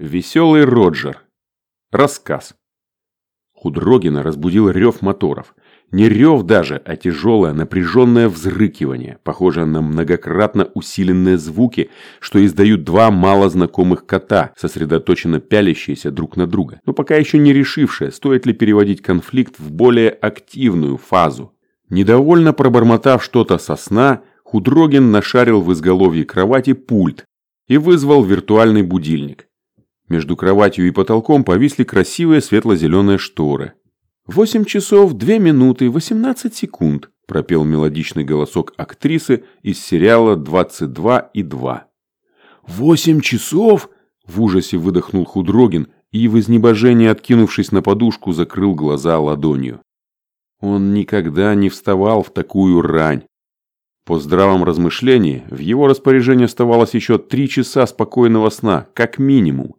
Веселый Роджер. Рассказ. Худрогина разбудил рев моторов. Не рев даже, а тяжелое напряженное взрыкивание, похожее на многократно усиленные звуки, что издают два малознакомых кота, сосредоточенно пялящиеся друг на друга, но пока еще не решившие, стоит ли переводить конфликт в более активную фазу. Недовольно пробормотав что-то со сна, Худрогин нашарил в изголовье кровати пульт и вызвал виртуальный будильник. Между кроватью и потолком повисли красивые светло-зеленые шторы. «Восемь часов, две минуты, восемнадцать секунд», пропел мелодичный голосок актрисы из сериала «22 и 2». «Восемь часов?» – в ужасе выдохнул Худрогин и в изнебожении, откинувшись на подушку, закрыл глаза ладонью. Он никогда не вставал в такую рань. По здравом размышлении, в его распоряжении оставалось еще три часа спокойного сна, как минимум.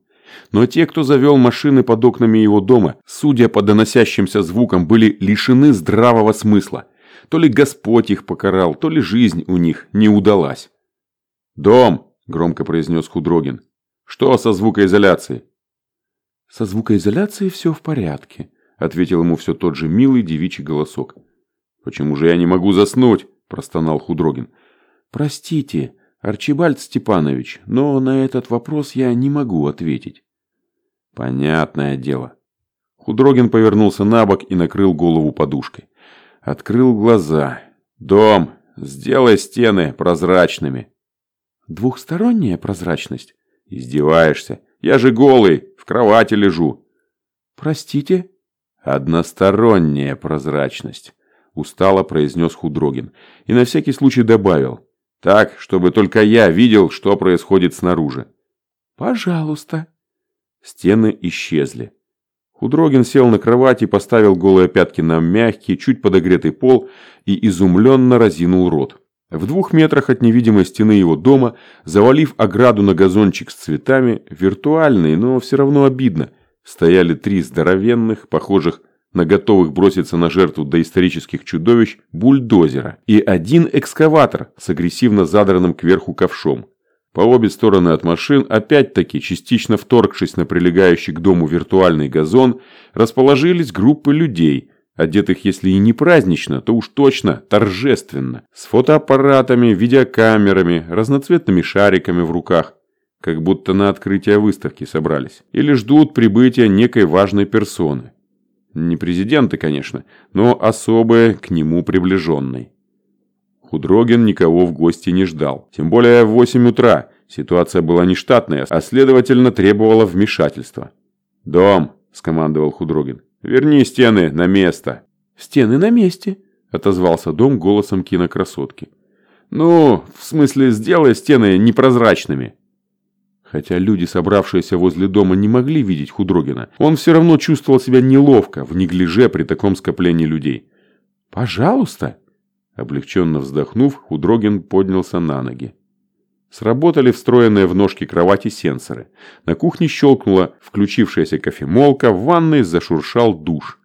Но те, кто завел машины под окнами его дома, судя по доносящимся звукам, были лишены здравого смысла. То ли Господь их покарал, то ли жизнь у них не удалась. «Дом!» – громко произнес Худрогин. «Что со звукоизоляцией?» «Со звукоизоляцией все в порядке», – ответил ему все тот же милый девичий голосок. «Почему же я не могу заснуть?» – простонал Худрогин. «Простите, Арчибальд Степанович, но на этот вопрос я не могу ответить». «Понятное дело». Худрогин повернулся на бок и накрыл голову подушкой. Открыл глаза. «Дом, сделай стены прозрачными». «Двухсторонняя прозрачность?» «Издеваешься? Я же голый, в кровати лежу». «Простите?» «Односторонняя прозрачность», – устало произнес Худрогин и на всякий случай добавил. «Так, чтобы только я видел, что происходит снаружи». «Пожалуйста». Стены исчезли. Худрогин сел на кровать и поставил голые пятки на мягкий, чуть подогретый пол и изумленно разинул рот. В двух метрах от невидимой стены его дома, завалив ограду на газончик с цветами, виртуальный, но все равно обидно, стояли три здоровенных, похожих на готовых броситься на жертву доисторических чудовищ, бульдозера и один экскаватор с агрессивно задранным кверху ковшом. По обе стороны от машин, опять-таки частично вторгшись на прилегающий к дому виртуальный газон, расположились группы людей, одетых если и не празднично, то уж точно торжественно, с фотоаппаратами, видеокамерами, разноцветными шариками в руках, как будто на открытие выставки собрались, или ждут прибытия некой важной персоны. Не президенты, конечно, но особые к нему приближенной. Худрогин никого в гости не ждал. Тем более в 8 утра. Ситуация была нештатная, а следовательно требовала вмешательства. «Дом!» – скомандовал Худрогин. «Верни стены на место!» «Стены на месте!» – отозвался дом голосом кинокрасотки. «Ну, в смысле, сделай стены непрозрачными!» Хотя люди, собравшиеся возле дома, не могли видеть Худрогина, он все равно чувствовал себя неловко в неглиже при таком скоплении людей. «Пожалуйста!» Облегченно вздохнув, Худрогин поднялся на ноги. Сработали встроенные в ножки кровати сенсоры. На кухне щелкнула включившаяся кофемолка, в ванной зашуршал душ.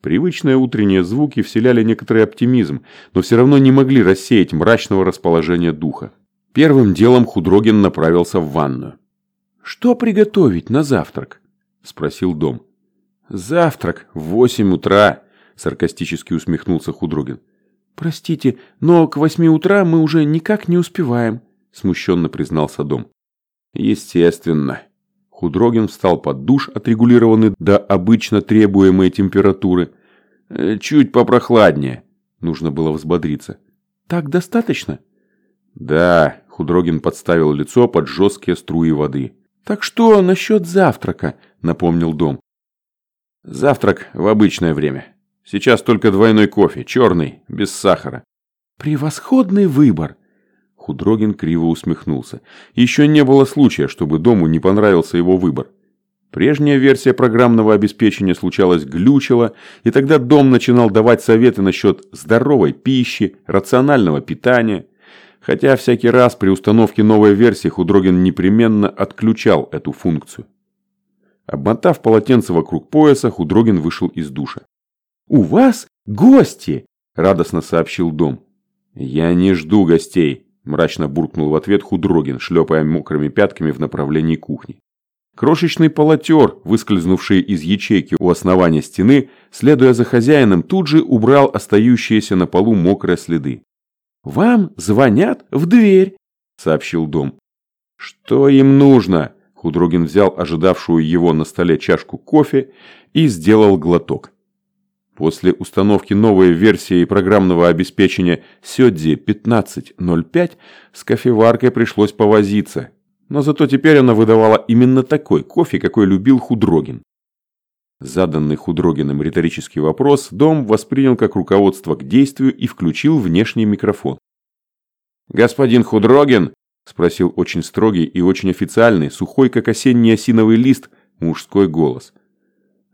Привычные утренние звуки вселяли некоторый оптимизм, но все равно не могли рассеять мрачного расположения духа. Первым делом Худрогин направился в ванную. «Что приготовить на завтрак?» – спросил Дом. «Завтрак в восемь утра», – саркастически усмехнулся Худрогин. «Простите, но к восьми утра мы уже никак не успеваем», – смущенно признался Дом. «Естественно». Худрогин встал под душ, отрегулированный до обычно требуемой температуры. «Э, «Чуть попрохладнее». Нужно было взбодриться. «Так достаточно?» «Да», – Худрогин подставил лицо под жесткие струи воды. «Так что насчет завтрака?» – напомнил Дом. «Завтрак в обычное время». Сейчас только двойной кофе, черный, без сахара. Превосходный выбор. Худрогин криво усмехнулся. Еще не было случая, чтобы дому не понравился его выбор. Прежняя версия программного обеспечения случалось глючила, и тогда дом начинал давать советы насчет здоровой пищи, рационального питания. Хотя всякий раз при установке новой версии Худрогин непременно отключал эту функцию. Обмотав полотенце вокруг пояса, Худрогин вышел из душа. «У вас гости!» – радостно сообщил дом. «Я не жду гостей», – мрачно буркнул в ответ Худрогин, шлепая мокрыми пятками в направлении кухни. Крошечный полотер, выскользнувший из ячейки у основания стены, следуя за хозяином, тут же убрал остающиеся на полу мокрые следы. «Вам звонят в дверь», — сообщил дом. «Что им нужно?» Худрогин взял ожидавшую его на столе чашку кофе и сделал глоток. После установки новой версии программного обеспечения Сёдзи 15.05 с кофеваркой пришлось повозиться, но зато теперь она выдавала именно такой кофе, какой любил Худрогин. Заданный Худрогиным риторический вопрос Дом воспринял как руководство к действию и включил внешний микрофон. «Господин Худрогин!» – спросил очень строгий и очень официальный, сухой, как осенний осиновый лист, мужской голос.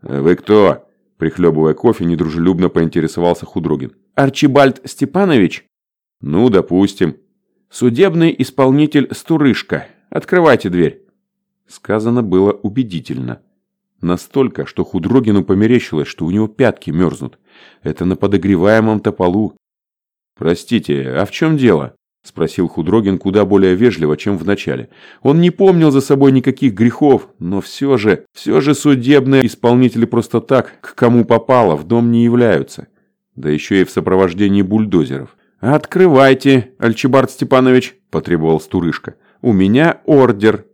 «Вы кто?» – прихлебывая кофе, недружелюбно поинтересовался Худрогин. «Арчибальд Степанович?» «Ну, допустим». «Судебный исполнитель Стурышка. Открывайте дверь». Сказано было убедительно. Настолько, что Худрогину померещилось, что у него пятки мерзнут. Это на подогреваемом-то полу. «Простите, а в чем дело?» – спросил Худрогин куда более вежливо, чем в начале. Он не помнил за собой никаких грехов, но все же, все же судебные исполнители просто так, к кому попало, в дом не являются. Да еще и в сопровождении бульдозеров. «Открывайте, Альчибард Степанович», – потребовал Стурышка. «У меня ордер».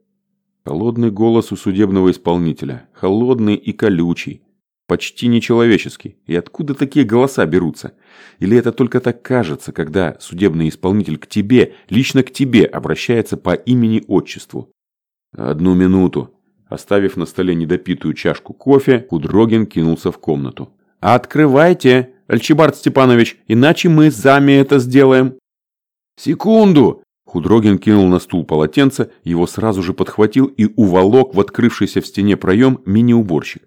Холодный голос у судебного исполнителя, холодный и колючий, почти нечеловеческий. И откуда такие голоса берутся? Или это только так кажется, когда судебный исполнитель к тебе, лично к тебе, обращается по имени-отчеству? Одну минуту. Оставив на столе недопитую чашку кофе, Кудрогин кинулся в комнату. «Открывайте, Альчибард Степанович, иначе мы сами это сделаем». «Секунду!» Худрогин кинул на стул полотенце, его сразу же подхватил и уволок в открывшийся в стене проем мини-уборщик.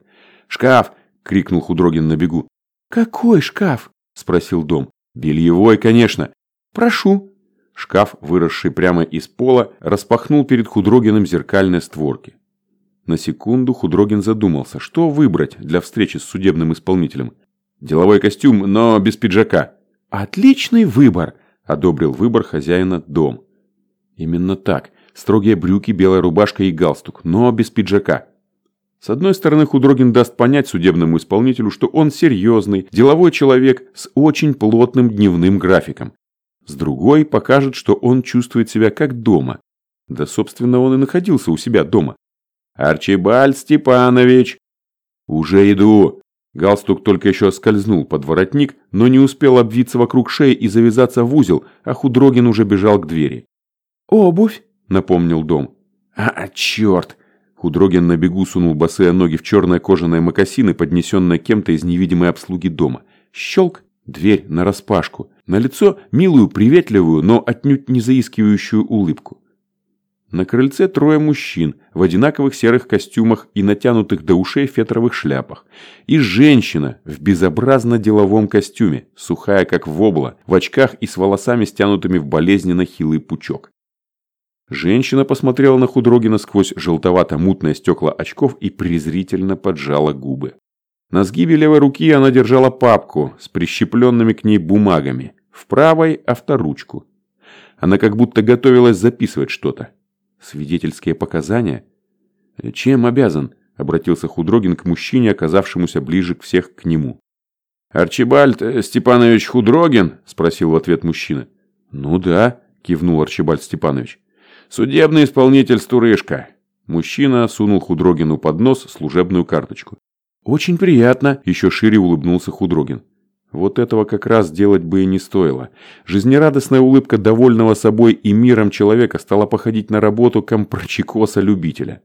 «Шкаф!» – крикнул Худрогин на бегу. «Какой шкаф?» – спросил Дом. «Бельевой, конечно». «Прошу». Шкаф, выросший прямо из пола, распахнул перед Худрогиным зеркальные створки. На секунду Худрогин задумался, что выбрать для встречи с судебным исполнителем. «Деловой костюм, но без пиджака». «Отличный выбор!» – одобрил выбор хозяина дом. Именно так. Строгие брюки, белая рубашка и галстук, но без пиджака. С одной стороны, Худрогин даст понять судебному исполнителю, что он серьезный, деловой человек с очень плотным дневным графиком. С другой, покажет, что он чувствует себя как дома. Да, собственно, он и находился у себя дома. «Арчибальд Степанович!» «Уже иду!» Галстук только еще скользнул под воротник, но не успел обвиться вокруг шеи и завязаться в узел, а Худрогин уже бежал к двери. «Обувь», — напомнил дом. «А, черт!» Худрогин на бегу сунул босые ноги в черные кожаные мокасины, поднесенные кем-то из невидимой обслуги дома. Щелк, дверь нараспашку. На лицо милую, приветливую, но отнюдь не заискивающую улыбку. На крыльце трое мужчин в одинаковых серых костюмах и натянутых до ушей фетровых шляпах. И женщина в безобразно деловом костюме, сухая как вобла, в очках и с волосами стянутыми в болезненно хилый пучок. Женщина посмотрела на Худрогина сквозь желтовато-мутное стекла очков и презрительно поджала губы. На сгибе левой руки она держала папку с прищепленными к ней бумагами, в правой – авторучку. Она как будто готовилась записывать что-то. Свидетельские показания? Чем обязан? Обратился Худрогин к мужчине, оказавшемуся ближе к всех к нему. «Арчибальд Степанович Худрогин?» – спросил в ответ мужчина. «Ну да», – кивнул Арчибальд Степанович. «Судебный исполнитель Стурышка». Мужчина сунул Худрогину под нос служебную карточку. «Очень приятно», – еще шире улыбнулся Худрогин. Вот этого как раз делать бы и не стоило. Жизнерадостная улыбка довольного собой и миром человека стала походить на работу компрочекоса-любителя.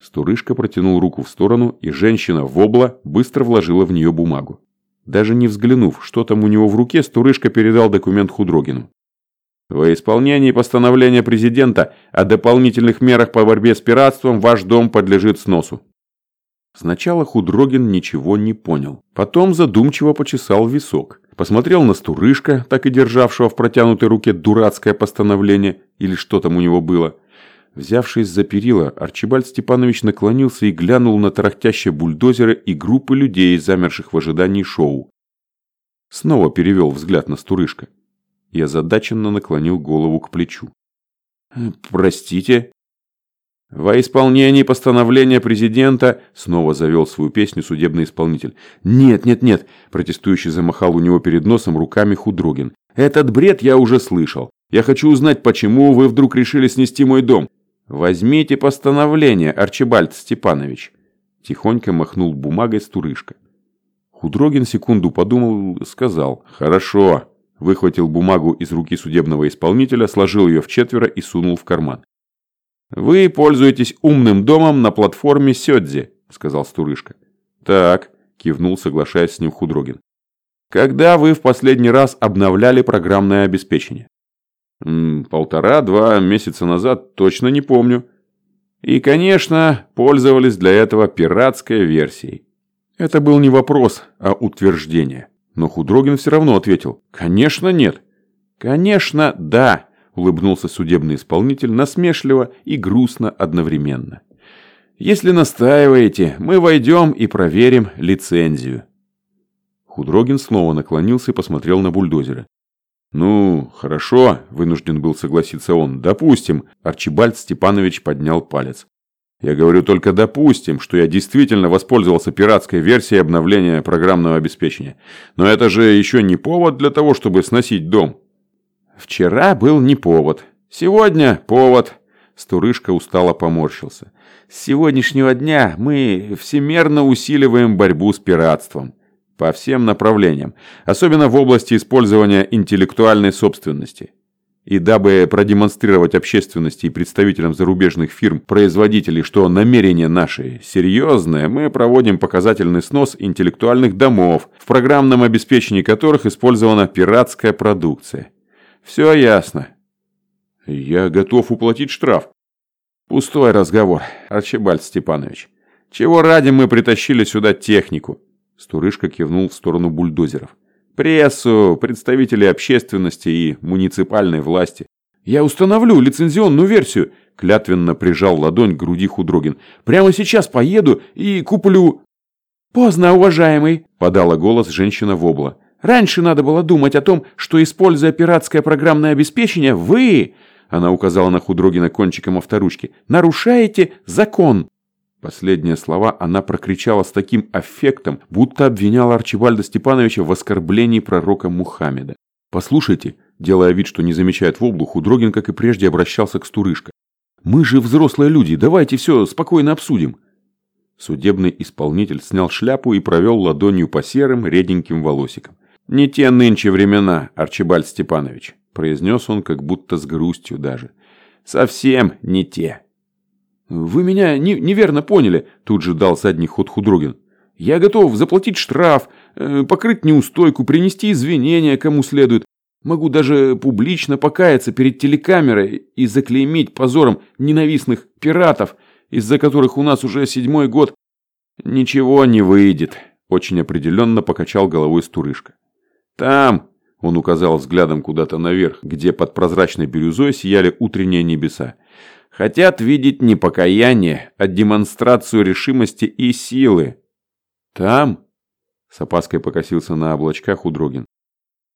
Стурышка протянул руку в сторону, и женщина в обла быстро вложила в нее бумагу. Даже не взглянув, что там у него в руке, Стурышка передал документ Худрогину. Во исполнении постановления президента о дополнительных мерах по борьбе с пиратством ваш дом подлежит сносу. Сначала Худрогин ничего не понял. Потом задумчиво почесал висок. Посмотрел на Стурышка, так и державшего в протянутой руке дурацкое постановление, или что там у него было. Взявшись за перила, Арчибальд Степанович наклонился и глянул на тарахтящие бульдозеры и группы людей, замерших в ожидании шоу. Снова перевел взгляд на Стурышка и озадаченно наклонил голову к плечу. «Простите?» Во исполнении постановления президента снова завел свою песню судебный исполнитель. «Нет, нет, нет!» – протестующий замахал у него перед носом руками Худрогин. «Этот бред я уже слышал. Я хочу узнать, почему вы вдруг решили снести мой дом. Возьмите постановление, Арчибальд Степанович!» Тихонько махнул бумагой Стурышка. Худрогин секунду подумал, сказал «Хорошо». Выхватил бумагу из руки судебного исполнителя, сложил ее в четверо и сунул в карман. «Вы пользуетесь умным домом на платформе Сёдзи», — сказал Стурышка. «Так», — кивнул, соглашаясь с ним Худрогин. «Когда вы в последний раз обновляли программное обеспечение?» «Полтора-два месяца назад, точно не помню». «И, конечно, пользовались для этого пиратской версией». Это был не вопрос, а утверждение. Но Худрогин все равно ответил «Конечно нет». «Конечно да», улыбнулся судебный исполнитель насмешливо и грустно одновременно. Если настаиваете, мы войдем и проверим лицензию. Худрогин снова наклонился и посмотрел на бульдозера. «Ну, хорошо», – вынужден был согласиться он. «Допустим», – Арчибальд Степанович поднял палец. «Я говорю только допустим, что я действительно воспользовался пиратской версией обновления программного обеспечения. Но это же еще не повод для того, чтобы сносить дом». Вчера был не повод. Сегодня повод. Стурышка устало поморщился. С сегодняшнего дня мы всемерно усиливаем борьбу с пиратством. По всем направлениям. Особенно в области использования интеллектуальной собственности. И дабы продемонстрировать общественности и представителям зарубежных фирм-производителей, что намерение наши серьезное, мы проводим показательный снос интеллектуальных домов, в программном обеспечении которых использована пиратская продукция. Все ясно. Я готов уплатить штраф. Пустой разговор, Арчибальд Степанович. Чего ради мы притащили сюда технику? Стурышка кивнул в сторону бульдозеров. Прессу, представителей общественности и муниципальной власти. Я установлю лицензионную версию, клятвенно прижал ладонь к груди Худрогин. Прямо сейчас поеду и куплю... Поздно, уважаемый, подала голос женщина в обла. Раньше надо было думать о том, что, используя пиратское программное обеспечение, вы, она указала на Худрогина кончиком авторучки, нарушаете закон. Последние слова она прокричала с таким аффектом, будто обвиняла Арчибальда Степановича в оскорблении пророка Мухаммеда. «Послушайте», делая вид, что не замечает воблу, Худрогин, как и прежде, обращался к Стурышко. «Мы же взрослые люди, давайте все спокойно обсудим». Судебный исполнитель снял шляпу и провел ладонью по серым реденьким волосикам. «Не те нынче времена, Арчибальд Степанович», – произнес он как будто с грустью даже. «Совсем не те». «Вы меня не, неверно поняли», – тут же дал задний ход Худрогин. «Я готов заплатить штраф, э, покрыть неустойку, принести извинения кому следует. Могу даже публично покаяться перед телекамерой и заклеймить позором ненавистных пиратов, из-за которых у нас уже седьмой год. Ничего не выйдет», – очень определенно покачал головой Стурышка. «Там!» – он указал взглядом куда-то наверх, где под прозрачной бирюзой сияли утренние небеса. «Хотят видеть не покаяние, а демонстрацию решимости и силы». «Там?» – с опаской покосился на облачках Удрогин.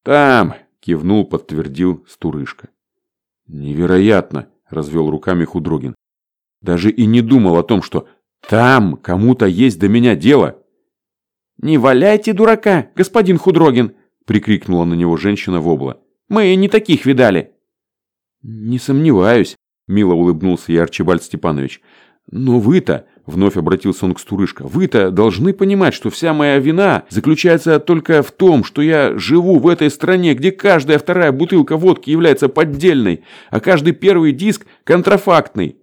«Там!» – кивнул, подтвердил Стурышка. «Невероятно!» – развел руками Худрогин. «Даже и не думал о том, что там кому-то есть до меня дело!» «Не валяйте дурака, господин Худрогин!» прикрикнула на него женщина в обла. «Мы не таких видали!» «Не сомневаюсь», – мило улыбнулся я Арчибальд Степанович. «Но вы-то», – вновь обратился он к Стурышко, – «вы-то должны понимать, что вся моя вина заключается только в том, что я живу в этой стране, где каждая вторая бутылка водки является поддельной, а каждый первый диск – контрафактный.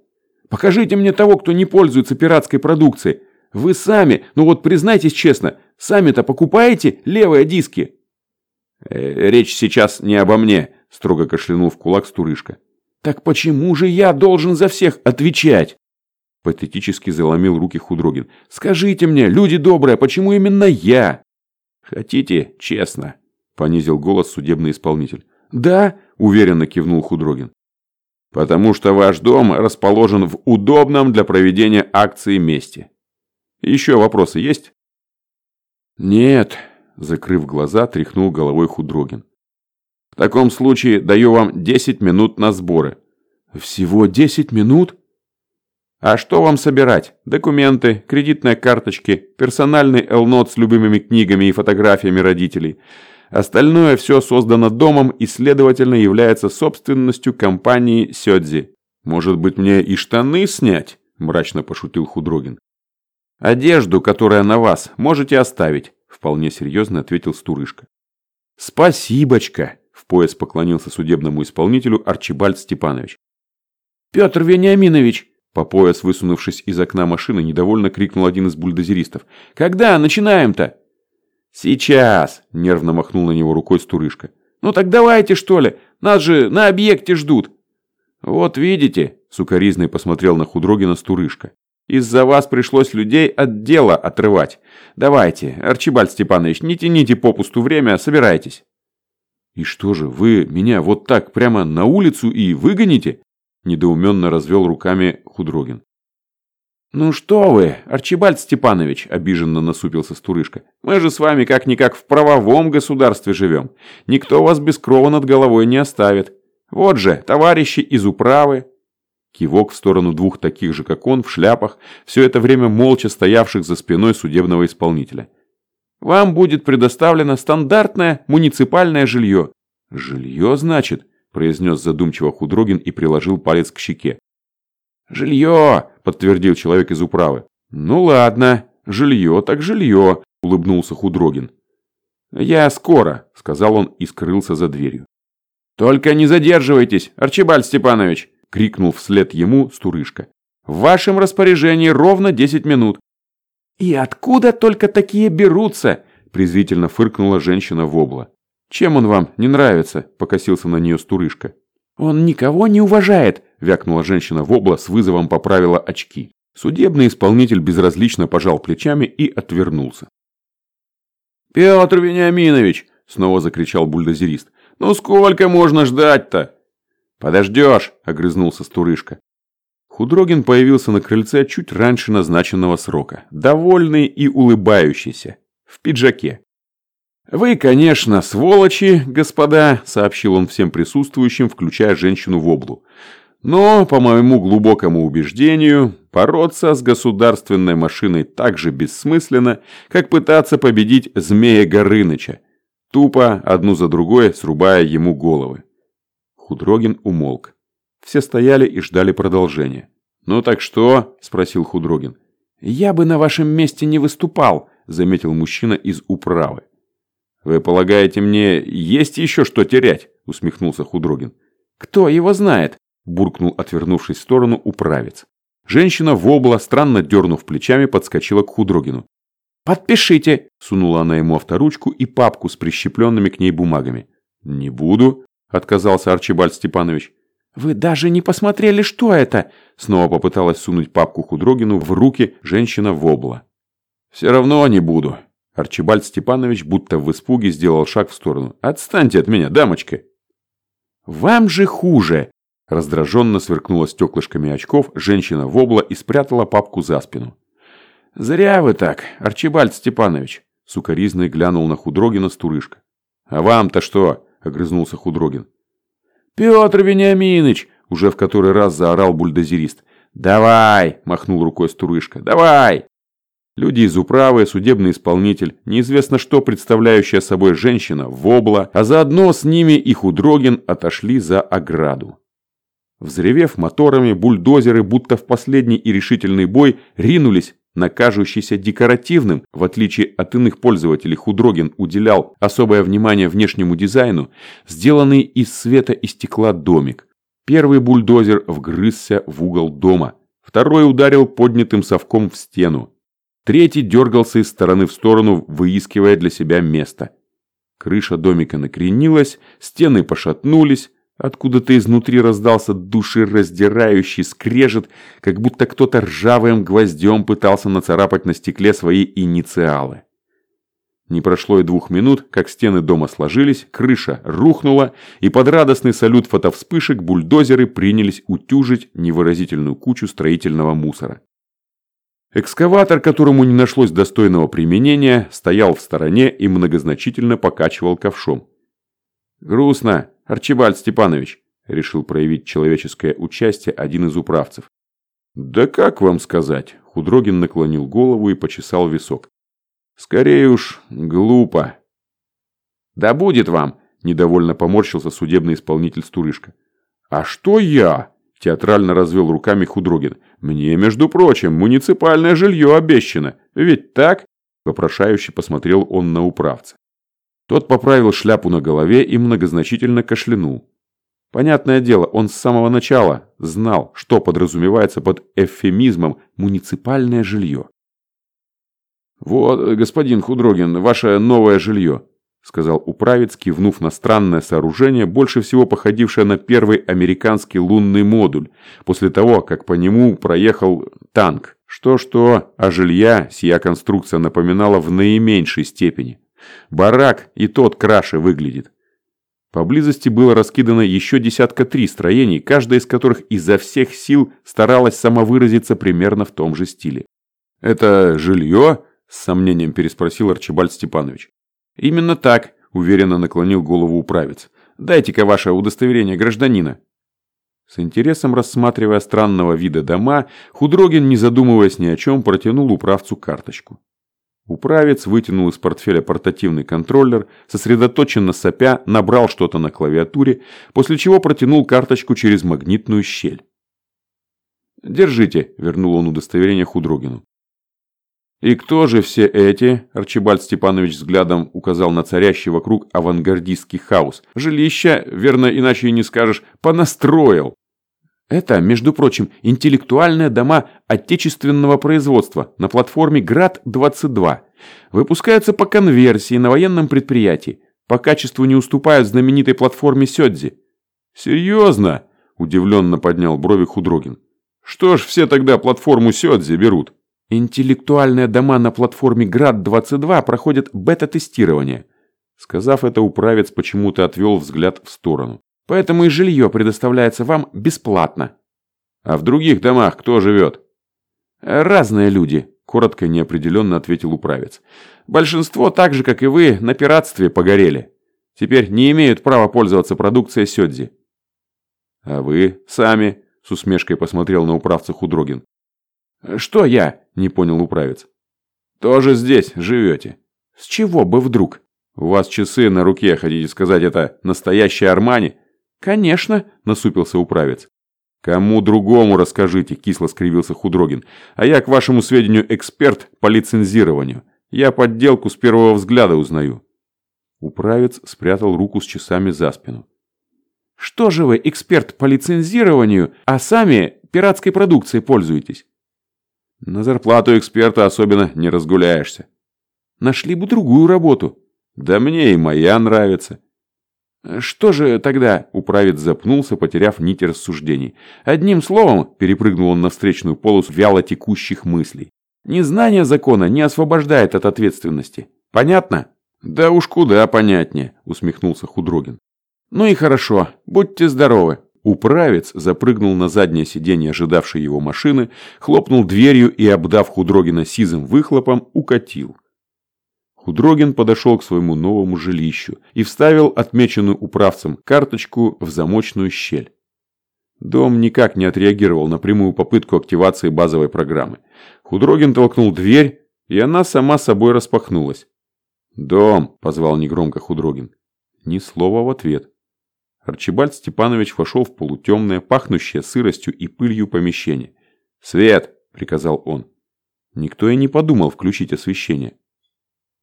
Покажите мне того, кто не пользуется пиратской продукцией. Вы сами, ну вот признайтесь честно, сами-то покупаете левые диски?» Э, «Речь сейчас не обо мне», – строго кашлянул в кулак Стурышка. «Так почему же я должен за всех отвечать?» Патетически заломил руки Худрогин. «Скажите мне, люди добрые, почему именно я?» «Хотите честно?» – понизил голос судебный исполнитель. «Да», – уверенно кивнул Худрогин. «Потому что ваш дом расположен в удобном для проведения акции месте. Еще вопросы есть?» «Нет», закрыв глаза, тряхнул головой Худрогин. «В таком случае даю вам 10 минут на сборы». «Всего 10 минут?» А что вам собирать? Документы, кредитные карточки, персональный элнот с любимыми книгами и фотографиями родителей. Остальное все создано домом и, следовательно, является собственностью компании Сёдзи. Может быть, мне и штаны снять? Мрачно пошутил Худрогин. Одежду, которая на вас, можете оставить, вполне серьезно ответил Стурышка. Спасибочка, в пояс поклонился судебному исполнителю Арчибальд Степанович. Петр Вениаминович, по пояс высунувшись из окна машины, недовольно крикнул один из бульдозеристов. «Когда начинаем-то?» «Сейчас!» – нервно махнул на него рукой Стурышка. «Ну так давайте, что ли! Нас же на объекте ждут!» «Вот видите!» – сукоризный посмотрел на Худрогина Стурышка. «Из-за вас пришлось людей от дела отрывать. Давайте, Арчибальд Степанович, не тяните попусту время, собирайтесь». «И что же, вы меня вот так прямо на улицу и выгоните?» Недоуменно развел руками Худрогин. «Ну что вы, Арчибальд Степанович», – обиженно насупился Стурышка. «Мы же с вами как-никак в правовом государстве живем. Никто вас без крова над головой не оставит. Вот же, товарищи из управы». Кивок в сторону двух таких же, как он, в шляпах, все это время молча стоявших за спиной судебного исполнителя. «Вам будет предоставлено стандартное муниципальное жилье». «Жилье, значит?» произнес задумчиво Худрогин и приложил палец к щеке. «Жилье!» – подтвердил человек из управы. «Ну ладно, жилье так жилье!» – улыбнулся Худрогин. «Я скоро», – сказал он и скрылся за дверью. «Только не задерживайтесь, Арчибальд Степанович!» – крикнул вслед ему Стурышка. «В вашем распоряжении ровно десять минут». «И откуда только такие берутся?» – презрительно фыркнула женщина в обла. «Чем он вам не нравится?» – покосился на нее Стурышка. «Он никого не уважает!» – вякнула женщина в обла с вызовом поправила очки. Судебный исполнитель безразлично пожал плечами и отвернулся. «Петр Вениаминович!» – снова закричал бульдозерист. «Ну сколько можно ждать-то?» «Подождешь!» – огрызнулся Стурышка. Худрогин появился на крыльце чуть раньше назначенного срока, довольный и улыбающийся, в пиджаке. «Вы, конечно, сволочи, господа», — сообщил он всем присутствующим, включая женщину в облу. «Но, по моему глубокому убеждению, бороться с государственной машиной так же бессмысленно, как пытаться победить змея Горыныча, тупо, одну за другой, срубая ему головы». Худрогин умолк. Все стояли и ждали продолжения. «Ну так что?» – спросил Худрогин. «Я бы на вашем месте не выступал», – заметил мужчина из управы. «Вы полагаете, мне есть еще что терять?» – усмехнулся Худрогин. «Кто его знает?» – буркнул, отвернувшись в сторону, управец. Женщина в обла, странно дернув плечами, подскочила к Худрогину. «Подпишите!» – сунула она ему авторучку и папку с прищепленными к ней бумагами. «Не буду», – отказался Арчибальд Степанович. «Вы даже не посмотрели, что это?» Снова попыталась сунуть папку Худрогину в руки женщина в обла. «Все равно не буду», Арчибальд Степанович будто в испуге сделал шаг в сторону. «Отстаньте от меня, дамочка!» «Вам же хуже!» Раздраженно сверкнула стеклышками очков женщина в обла и спрятала папку за спину. «Зря вы так, Арчибальд Степанович!» Сукаризный глянул на Худрогина Стурышка. «А вам-то что?» – огрызнулся Худрогин. «Петр Вениаминович!» – уже в который раз заорал бульдозерист. «Давай!» – махнул рукой Стурышка. «Давай!» Люди из управы, судебный исполнитель, неизвестно что представляющая собой женщина, вобла, а заодно с ними и Худрогин отошли за ограду. Взревев моторами, бульдозеры, будто в последний и решительный бой, ринулись на кажущийся декоративным, в отличие от иных пользователей Худрогин уделял особое внимание внешнему дизайну, сделанный из света и стекла домик. Первый бульдозер вгрызся в угол дома, второй ударил поднятым совком в стену, Третий дергался из стороны в сторону, выискивая для себя место. Крыша домика накренилась, стены пошатнулись, откуда-то изнутри раздался душераздирающий скрежет, как будто кто-то ржавым гвоздем пытался нацарапать на стекле свои инициалы. Не прошло и двух минут, как стены дома сложились, крыша рухнула, и под радостный салют фотовспышек бульдозеры принялись утюжить невыразительную кучу строительного мусора. Экскаватор, которому не нашлось достойного применения, стоял в стороне и многозначительно покачивал ковшом. «Грустно, Арчибальд Степанович», – решил проявить человеческое участие один из управцев. «Да как вам сказать?» Худрогин наклонил голову и почесал висок. «Скорее уж, глупо». «Да будет вам!» – недовольно поморщился судебный исполнитель Стурышка. «А что я?» – театрально развел руками Худрогин. «Мне, между прочим, муниципальное жилье обещано. Ведь так?» – вопрошающе посмотрел он на управца. Тот поправил шляпу на голове и многозначительно кашлянул. Понятное дело, он с самого начала знал, что подразумевается под эвфемизмом «муниципальное жилье». «Вот, господин Худрогин, ваше новое жилье», – сказал управец, кивнув на странное сооружение, больше всего походившее на первый американский лунный модуль, после того, как по нему проехал танк. Что-что, а жилья сия конструкция напоминала в наименьшей степени. Барак и тот краше выглядит. Поблизости было раскидано еще десятка три строений, каждая из которых изо всех сил старалась самовыразиться примерно в том же стиле. «Это жилье?» – с сомнением переспросил Арчибальд Степанович. «Именно так», – уверенно наклонил голову управец. «Дайте-ка ваше удостоверение гражданина». С интересом рассматривая странного вида дома, Худрогин, не задумываясь ни о чем, протянул управцу карточку. Управец вытянул из портфеля портативный контроллер, сосредоточенно сопя, набрал что-то на клавиатуре, после чего протянул карточку через магнитную щель. «Держите», – вернул он удостоверение Худрогину. «И кто же все эти?» – Арчибальд Степанович взглядом указал на царящий вокруг авангардистский хаос. «Жилища, верно, иначе и не скажешь, понастроил!» Это, между прочим, интеллектуальные дома отечественного производства на платформе ГРАД-22. Выпускаются по конверсии на военном предприятии. По качеству не уступают знаменитой платформе Сёдзи. «Серьезно?» – удивленно поднял брови Худрогин. «Что ж все тогда платформу Сёдзи берут?» «Интеллектуальные дома на платформе ГРАД-22 проходят бета-тестирование». Сказав это, управец почему-то отвел взгляд в сторону. Поэтому и жилье предоставляется вам бесплатно. А в других домах кто живет? Разные люди, коротко и неопределенно ответил управец. Большинство, так же как и вы, на пиратстве погорели. Теперь не имеют права пользоваться продукцией Сёдзи. А вы сами, с усмешкой посмотрел на управца Худрогин. Что я? Не понял управец. Тоже здесь живете. С чего бы вдруг? У вас часы на руке, хотите сказать, это настоящие Армани? «Конечно», – насупился управец. «Кому другому расскажите», – кисло скривился Худрогин. «А я, к вашему сведению, эксперт по лицензированию. Я подделку с первого взгляда узнаю». Управец спрятал руку с часами за спину. «Что же вы, эксперт по лицензированию, а сами пиратской продукцией пользуетесь?» «На зарплату эксперта особенно не разгуляешься». «Нашли бы другую работу». «Да мне и моя нравится». «Что же тогда?» – управец запнулся, потеряв нить рассуждений. Одним словом, перепрыгнул он на встречную полосу вяло текущих мыслей. «Незнание закона не освобождает от ответственности. Понятно?» «Да уж куда понятнее», – усмехнулся Худрогин. «Ну и хорошо. Будьте здоровы». Управец запрыгнул на заднее сиденье ожидавшей его машины, хлопнул дверью и, обдав Худрогина сизым выхлопом, укатил. Худрогин подошел к своему новому жилищу и вставил отмеченную управцем карточку в замочную щель. Дом никак не отреагировал на прямую попытку активации базовой программы. Худрогин толкнул дверь, и она сама собой распахнулась. «Дом!» – позвал негромко Худрогин. Ни слова в ответ. Арчибальд Степанович вошел в полутемное, пахнущее сыростью и пылью помещение. «Свет!» – приказал он. Никто и не подумал включить освещение.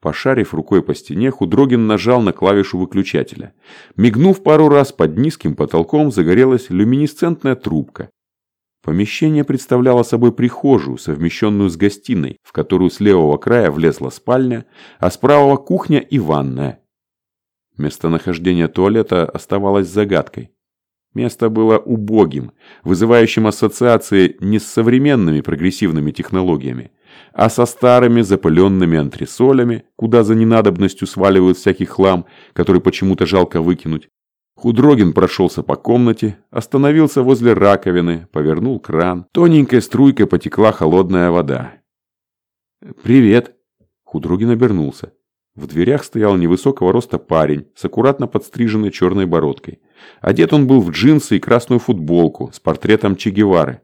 Пошарив рукой по стене, Худрогин нажал на клавишу выключателя. Мигнув пару раз, под низким потолком загорелась люминесцентная трубка. Помещение представляло собой прихожую, совмещенную с гостиной, в которую с левого края влезла спальня, а с правого кухня и ванная. Местонахождение туалета оставалось загадкой. Место было убогим, вызывающим ассоциации не с современными прогрессивными технологиями, а со старыми запыленными антресолями, куда за ненадобностью сваливают всякий хлам, который почему-то жалко выкинуть. Худрогин прошелся по комнате, остановился возле раковины, повернул кран. Тоненькой струйкой потекла холодная вода. «Привет!» Худрогин обернулся. В дверях стоял невысокого роста парень с аккуратно подстриженной черной бородкой. Одет он был в джинсы и красную футболку с портретом Че Гевары.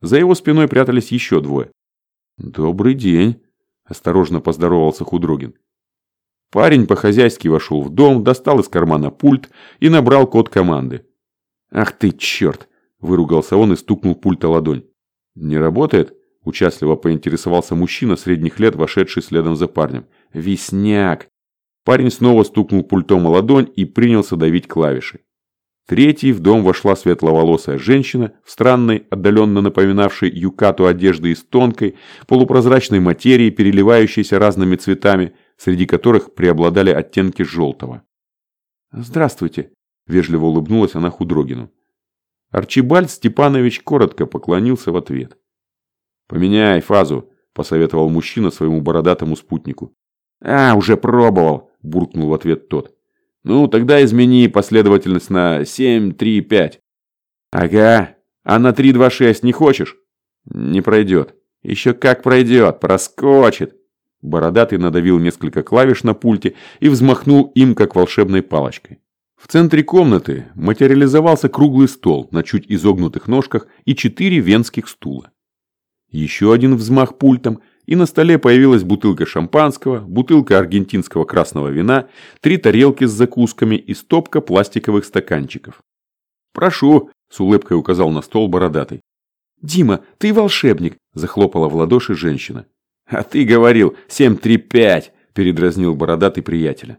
За его спиной прятались еще двое. «Добрый день», – осторожно поздоровался Худрогин. Парень по-хозяйски вошел в дом, достал из кармана пульт и набрал код команды. «Ах ты, черт!» – выругался он и стукнул пульт о ладонь. «Не работает?» – участливо поинтересовался мужчина средних лет, вошедший следом за парнем. «Весняк!» Парень снова стукнул пультом о ладонь и принялся давить клавиши. Третий в дом вошла светловолосая женщина в странной, отдаленно напоминавшей юкату одежды из тонкой, полупрозрачной материи, переливающейся разными цветами, среди которых преобладали оттенки желтого. «Здравствуйте», – вежливо улыбнулась она Худрогину. Арчибальд Степанович коротко поклонился в ответ. «Поменяй фазу», – посоветовал мужчина своему бородатому спутнику. «А, уже пробовал», – буркнул в ответ тот. «Ну, тогда измени последовательность на 7, 3, 5». «Ага, а на 3, 2, 6 не хочешь?» «Не пройдет». «Еще как пройдет, проскочит». Бородатый надавил несколько клавиш на пульте и взмахнул им, как волшебной палочкой. В центре комнаты материализовался круглый стол на чуть изогнутых ножках и четыре венских стула. Еще один взмах пультом, и на столе появилась бутылка шампанского, бутылка аргентинского красного вина, три тарелки с закусками и стопка пластиковых стаканчиков. «Прошу», – с улыбкой указал на стол бородатый. «Дима, ты волшебник!» – захлопала в ладоши женщина. «А ты говорил, 7-3-5!» – передразнил бородатый приятеля.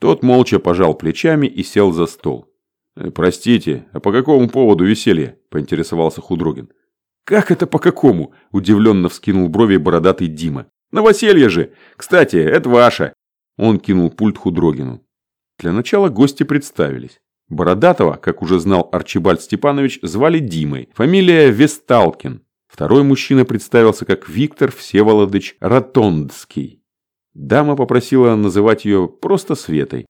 Тот молча пожал плечами и сел за стол. «Э, «Простите, а по какому поводу веселье?» – поинтересовался Худрогин. «Как это по какому?» – удивленно вскинул брови бородатый Дима. «Новоселье же! Кстати, это ваше!» Он кинул пульт Худрогину. Для начала гости представились. Бородатого, как уже знал Арчибальд Степанович, звали Димой. Фамилия Весталкин. Второй мужчина представился как Виктор Всеволодович Ротондский. Дама попросила называть ее просто Светой.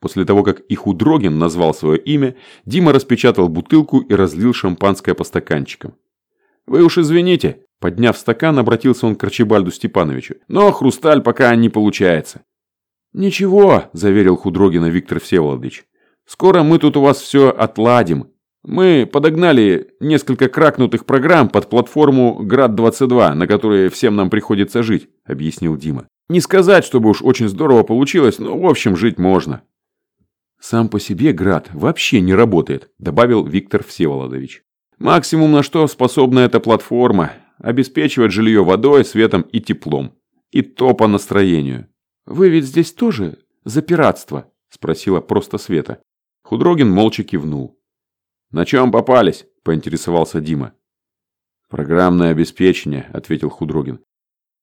После того, как и Худрогин назвал свое имя, Дима распечатал бутылку и разлил шампанское по стаканчикам. «Вы уж извините», – подняв стакан, обратился он к Арчибальду Степановичу, «но хрусталь пока не получается». «Ничего», – заверил Худрогина Виктор Всеволодович. «Скоро мы тут у вас все отладим, мы подогнали несколько кракнутых программ под платформу «Град-22», на которой всем нам приходится жить», – объяснил Дима. «Не сказать, чтобы уж очень здорово получилось, но в общем жить можно». «Сам по себе «Град» вообще не работает», – добавил Виктор Всеволодович. «Максимум, на что способна эта платформа – обеспечивать жилье водой, светом и теплом. И то по настроению». «Вы ведь здесь тоже за пиратство?» – спросила просто Света. Худрогин молча кивнул. «На чем попались?» – поинтересовался Дима. «Программное обеспечение», – ответил Худрогин.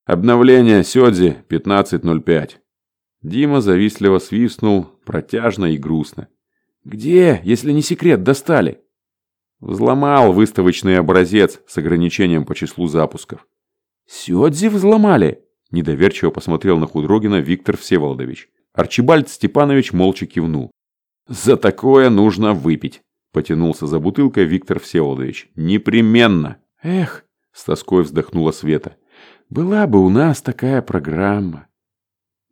«Обновление Сёдзи 15.05». Дима завистливо свистнул, протяжно и грустно. «Где, если не секрет, достали?» Взломал выставочный образец с ограничением по числу запусков. «Сёдзи взломали?» Недоверчиво посмотрел на Худрогина Виктор Всеволодович. Арчибальд Степанович молча кивнул. «За такое нужно выпить», Потянулся за бутылкой Виктор Всеволодович. «Непременно!» «Эх!» – с тоской вздохнула Света. «Была бы у нас такая программа!»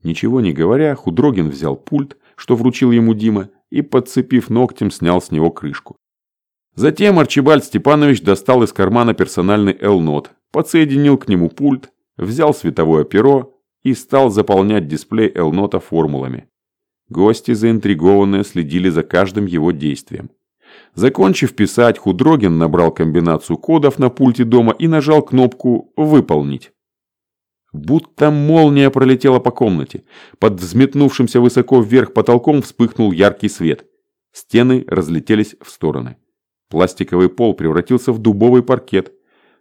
Ничего не говоря, Худрогин взял пульт, что вручил ему Дима, и, подцепив ногтем, снял с него крышку. Затем Арчибальд Степанович достал из кармана персональный L-нот, подсоединил к нему пульт, взял световое перо и стал заполнять дисплей L-нота формулами. Гости, заинтригованные, следили за каждым его действием. Закончив писать, Худрогин набрал комбинацию кодов на пульте дома и нажал кнопку «Выполнить». Будто молния пролетела по комнате. Под взметнувшимся высоко вверх потолком вспыхнул яркий свет. Стены разлетелись в стороны. Пластиковый пол превратился в дубовый паркет.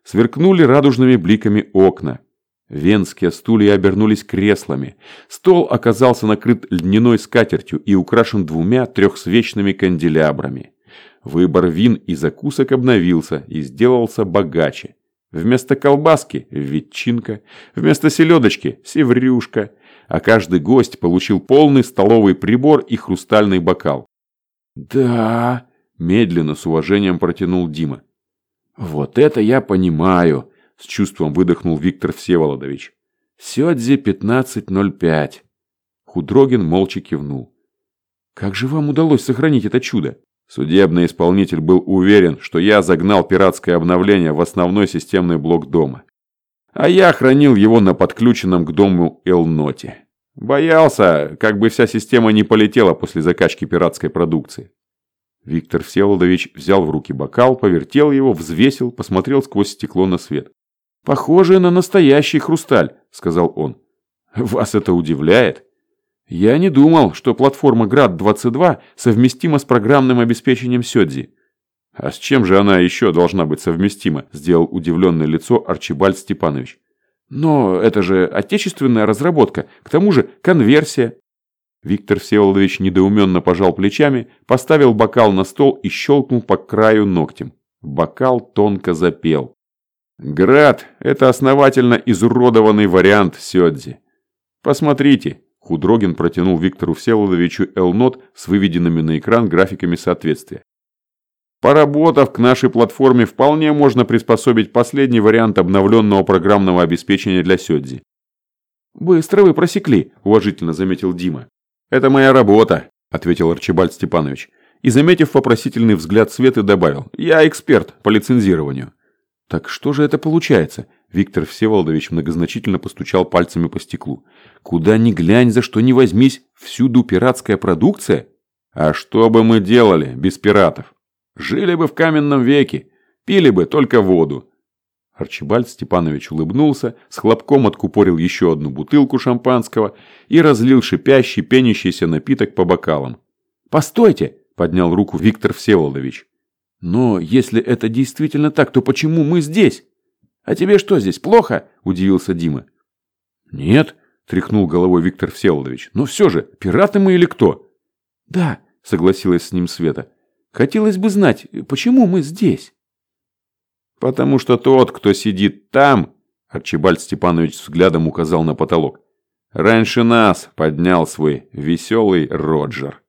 Сверкнули радужными бликами окна. Венские стулья обернулись креслами. Стол оказался накрыт льняной скатертью и украшен двумя трехсвечными канделябрами. Выбор вин и закусок обновился и сделался богаче. Вместо колбаски – ветчинка, вместо селедочки – севрюшка, а каждый гость получил полный столовый прибор и хрустальный бокал. «Да», – медленно с уважением протянул Дима. «Вот это я понимаю», – с чувством выдохнул Виктор Всеволодович. «Сёдзи 15.05». Худрогин молча кивнул. «Как же вам удалось сохранить это чудо?» Судебный исполнитель был уверен, что я загнал пиратское обновление в основной системный блок дома. А я хранил его на подключенном к дому Элноте. Боялся, как бы вся система не полетела после закачки пиратской продукции. Виктор Всеволодович взял в руки бокал, повертел его, взвесил, посмотрел сквозь стекло на свет. «Похоже на настоящий хрусталь», — сказал он. «Вас это удивляет?» «Я не думал, что платформа Град-22 совместима с программным обеспечением Сёдзи». «А с чем же она еще должна быть совместима?» – сделал удивленное лицо Арчибальд Степанович. «Но это же отечественная разработка, к тому же конверсия». Виктор Всеволодович недоуменно пожал плечами, поставил бокал на стол и щелкнул по краю ногтем. Бокал тонко запел. «Град – это основательно изуродованный вариант Сёдзи. Посмотрите». Худрогин протянул Виктору Всеволодовичу Элнот с выведенными на экран графиками соответствия. Поработав к нашей платформе, вполне можно приспособить последний вариант обновленного программного обеспечения для Сёдзи. «Быстро вы просекли», – уважительно заметил Дима. «Это моя работа», – ответил Арчибальд Степанович. И, заметив вопросительный взгляд Светы, добавил. «Я эксперт по лицензированию». «Так что же это получается?» Виктор Всеволодович многозначительно постучал пальцами по стеклу. «Куда ни глянь, за что ни возьмись, всюду пиратская продукция? А что бы мы делали без пиратов?» Жили бы в каменном веке, пили бы только воду. Арчибальд Степанович улыбнулся, с хлопком откупорил еще одну бутылку шампанского и разлил шипящий, пенящийся напиток по бокалам. «Постойте!» – поднял руку Виктор Всеволодович. «Но если это действительно так, то почему мы здесь?» «А тебе что здесь, плохо?» – удивился Дима. «Нет», – тряхнул головой Виктор Всеволодович. «Но все же, пираты мы или кто?» «Да», – согласилась с ним Света. Хотелось бы знать, почему мы здесь?» «Потому что тот, кто сидит там...» Арчибальд Степанович взглядом указал на потолок. «Раньше нас поднял свой веселый Роджер».